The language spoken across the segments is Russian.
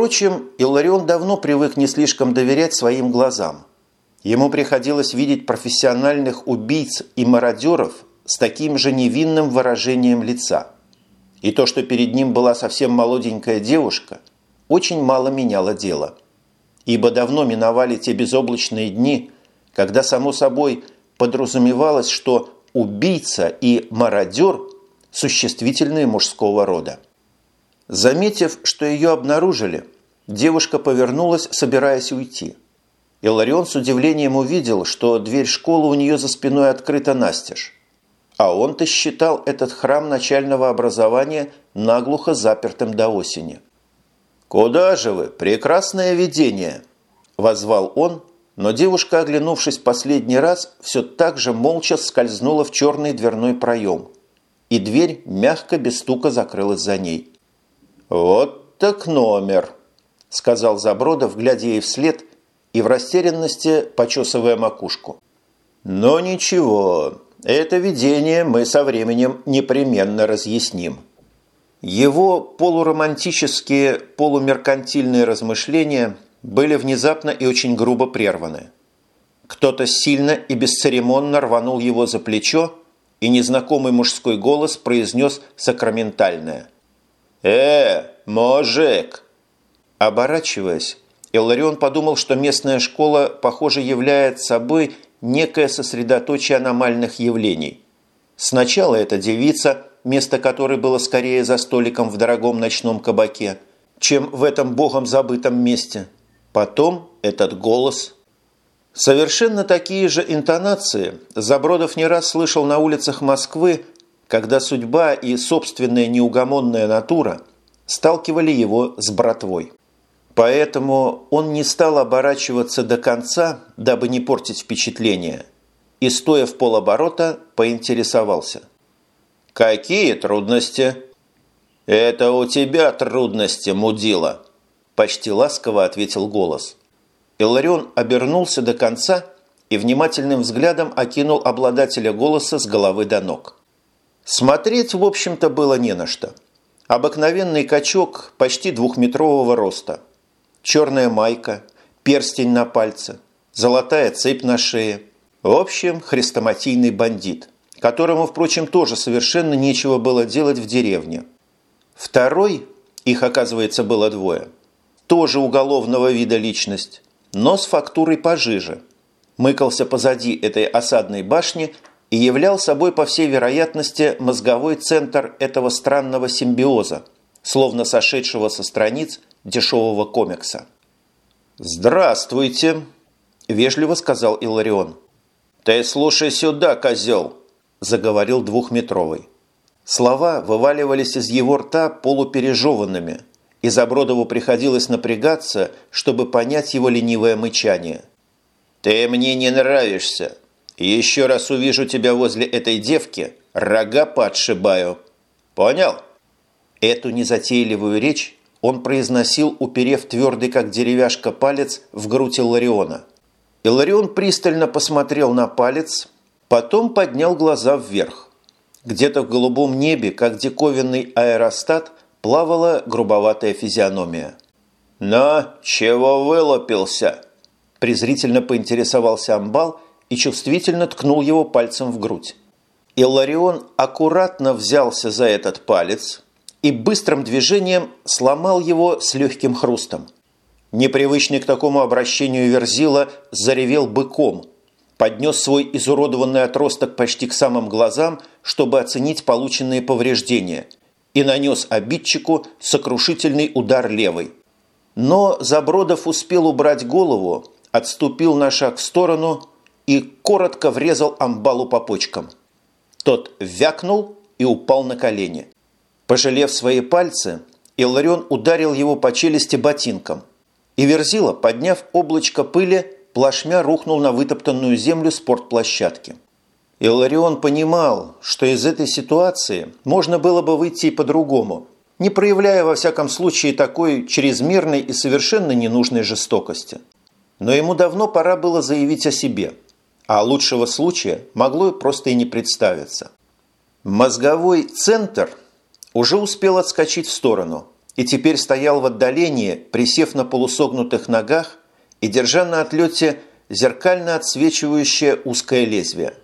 Впрочем, Илларион давно привык не слишком доверять своим глазам. Ему приходилось видеть профессиональных убийц и мародеров с таким же невинным выражением лица. И то, что перед ним была совсем молоденькая девушка, очень мало меняло дело. Ибо давно миновали те безоблачные дни, когда, само собой, подразумевалось, что убийца и мародер – существительные мужского рода. Заметив, что ее обнаружили, девушка повернулась, собираясь уйти. Иларион с удивлением увидел, что дверь школы у нее за спиной открыта настежь. А он-то считал этот храм начального образования наглухо запертым до осени. «Куда же вы? Прекрасное видение!» – возвал он, но девушка, оглянувшись последний раз, все так же молча скользнула в черный дверной проем, и дверь мягко без стука закрылась за ней. «Вот так номер», – сказал Забродов, глядя ей вслед и в растерянности почесывая макушку. «Но ничего, это видение мы со временем непременно разъясним». Его полуромантические, полумеркантильные размышления были внезапно и очень грубо прерваны. Кто-то сильно и бесцеремонно рванул его за плечо, и незнакомый мужской голос произнес сакраментальное – «Э, мужик!» Оборачиваясь, Илларион подумал, что местная школа, похоже, является собой некое сосредоточие аномальных явлений. Сначала эта девица, место которой было скорее за столиком в дорогом ночном кабаке, чем в этом богом забытом месте. Потом этот голос. Совершенно такие же интонации Забродов не раз слышал на улицах Москвы когда судьба и собственная неугомонная натура сталкивали его с братвой. Поэтому он не стал оборачиваться до конца, дабы не портить впечатление, и, стоя в полоборота, поинтересовался. «Какие трудности?» «Это у тебя трудности, мудила!» Почти ласково ответил голос. Иларион обернулся до конца и внимательным взглядом окинул обладателя голоса с головы до ног. Смотреть, в общем-то, было не на что. Обыкновенный качок почти двухметрового роста. Черная майка, перстень на пальце, золотая цепь на шее. В общем, хрестоматийный бандит, которому, впрочем, тоже совершенно нечего было делать в деревне. Второй, их, оказывается, было двое, тоже уголовного вида личность, но с фактурой пожиже. Мыкался позади этой осадной башни и являл собой, по всей вероятности, мозговой центр этого странного симбиоза, словно сошедшего со страниц дешевого комикса. «Здравствуйте!» – вежливо сказал Иларион. «Ты слушай сюда, козел!» – заговорил двухметровый. Слова вываливались из его рта полупережеванными, и Забродову приходилось напрягаться, чтобы понять его ленивое мычание. «Ты мне не нравишься!» Еще раз увижу тебя возле этой девки, рога подшибаю. Понял? Эту незатейливую речь он произносил, уперев твердый, как деревяшка, палец в грудь Иллариона. Илларион пристально посмотрел на палец, потом поднял глаза вверх. Где-то в голубом небе, как диковинный аэростат, плавала грубоватая физиономия. «Но чего вылупился?» презрительно поинтересовался Амбал – и чувствительно ткнул его пальцем в грудь. Илларион аккуратно взялся за этот палец и быстрым движением сломал его с легким хрустом. Непривычный к такому обращению Верзила заревел быком, поднес свой изуродованный отросток почти к самым глазам, чтобы оценить полученные повреждения, и нанес обидчику сокрушительный удар левой. Но Забродов успел убрать голову, отступил на шаг в сторону и коротко врезал амбалу по почкам. Тот вякнул и упал на колени. Пожалев свои пальцы, Илларион ударил его по челюсти ботинком. И Верзила, подняв облачко пыли, плашмя рухнул на вытоптанную землю спортплощадки. Илларион понимал, что из этой ситуации можно было бы выйти и по-другому, не проявляя во всяком случае такой чрезмерной и совершенно ненужной жестокости. Но ему давно пора было заявить о себе – а лучшего случая могло просто и не представиться. Мозговой центр уже успел отскочить в сторону, и теперь стоял в отдалении, присев на полусогнутых ногах и держа на отлете зеркально отсвечивающее узкое лезвие.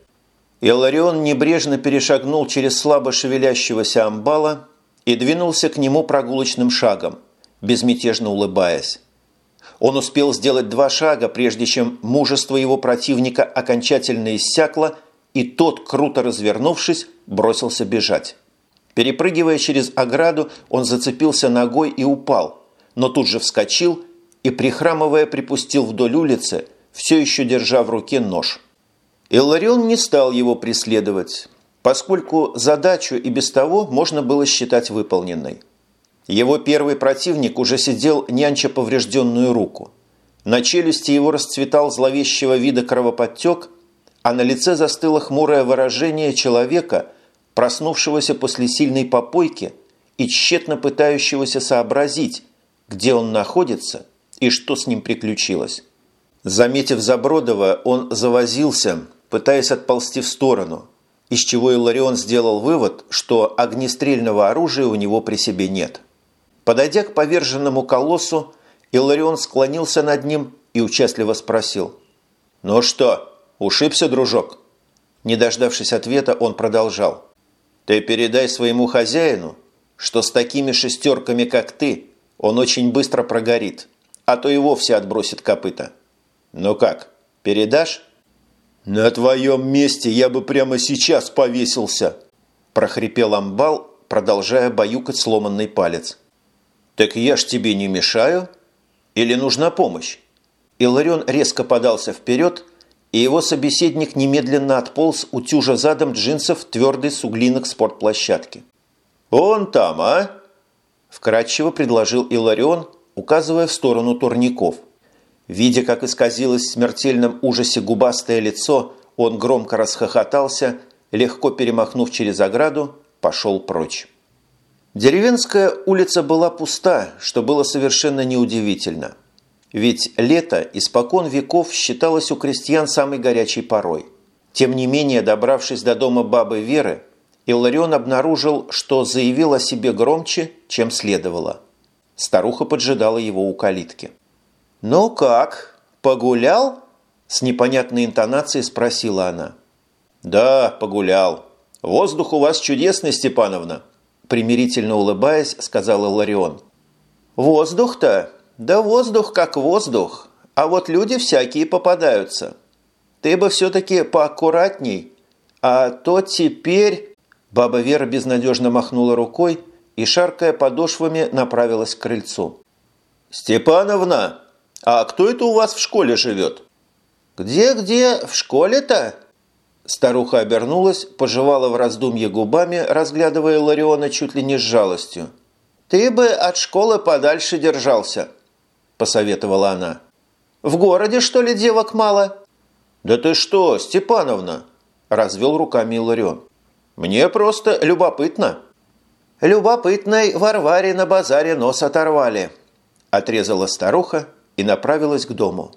Иларион небрежно перешагнул через слабо шевелящегося амбала и двинулся к нему прогулочным шагом, безмятежно улыбаясь. Он успел сделать два шага, прежде чем мужество его противника окончательно иссякло, и тот, круто развернувшись, бросился бежать. Перепрыгивая через ограду, он зацепился ногой и упал, но тут же вскочил и, прихрамывая, припустил вдоль улицы, все еще держа в руке нож. Илларион не стал его преследовать, поскольку задачу и без того можно было считать выполненной. Его первый противник уже сидел нянча поврежденную руку. На челюсти его расцветал зловещего вида кровоподтек, а на лице застыло хмурое выражение человека, проснувшегося после сильной попойки и тщетно пытающегося сообразить, где он находится и что с ним приключилось. Заметив Забродова, он завозился, пытаясь отползти в сторону, из чего Иларион сделал вывод, что огнестрельного оружия у него при себе нет. Подойдя к поверженному колоссу, Иларион склонился над ним и участливо спросил. «Ну что, ушибся, дружок?» Не дождавшись ответа, он продолжал. «Ты передай своему хозяину, что с такими шестерками, как ты, он очень быстро прогорит, а то и вовсе отбросит копыта. Ну как, передашь?» «На твоем месте я бы прямо сейчас повесился!» – прохрипел амбал, продолжая баюкать сломанный палец. «Так я ж тебе не мешаю? Или нужна помощь?» Иларион резко подался вперед, и его собеседник немедленно отполз, утюжа задом джинсов твердый суглинок спортплощадки. «Он там, а?» – вкратчиво предложил Иларион, указывая в сторону турников. Видя, как исказилось в смертельном ужасе губастое лицо, он громко расхохотался, легко перемахнув через ограду, пошел прочь. Деревенская улица была пуста, что было совершенно неудивительно. Ведь лето испокон веков считалось у крестьян самой горячей порой. Тем не менее, добравшись до дома бабы Веры, Илларион обнаружил, что заявил о себе громче, чем следовало. Старуха поджидала его у калитки. «Ну как, погулял?» – с непонятной интонацией спросила она. «Да, погулял. Воздух у вас чудесный, Степановна», примирительно улыбаясь, сказал Ларион. «Воздух-то? Да воздух как воздух. А вот люди всякие попадаются. Ты бы все-таки поаккуратней. А то теперь...» Баба Вера безнадежно махнула рукой и, шаркая подошвами, направилась к крыльцу. «Степановна, а кто это у вас в школе живет?» «Где-где? В школе-то?» Старуха обернулась, пожевала в раздумье губами, разглядывая Лариона чуть ли не с жалостью. «Ты бы от школы подальше держался», – посоветовала она. «В городе, что ли, девок мало?» «Да ты что, Степановна?» – развел руками Ларион. «Мне просто любопытно». «Любопытной Варваре на базаре нос оторвали», – отрезала старуха и направилась к дому.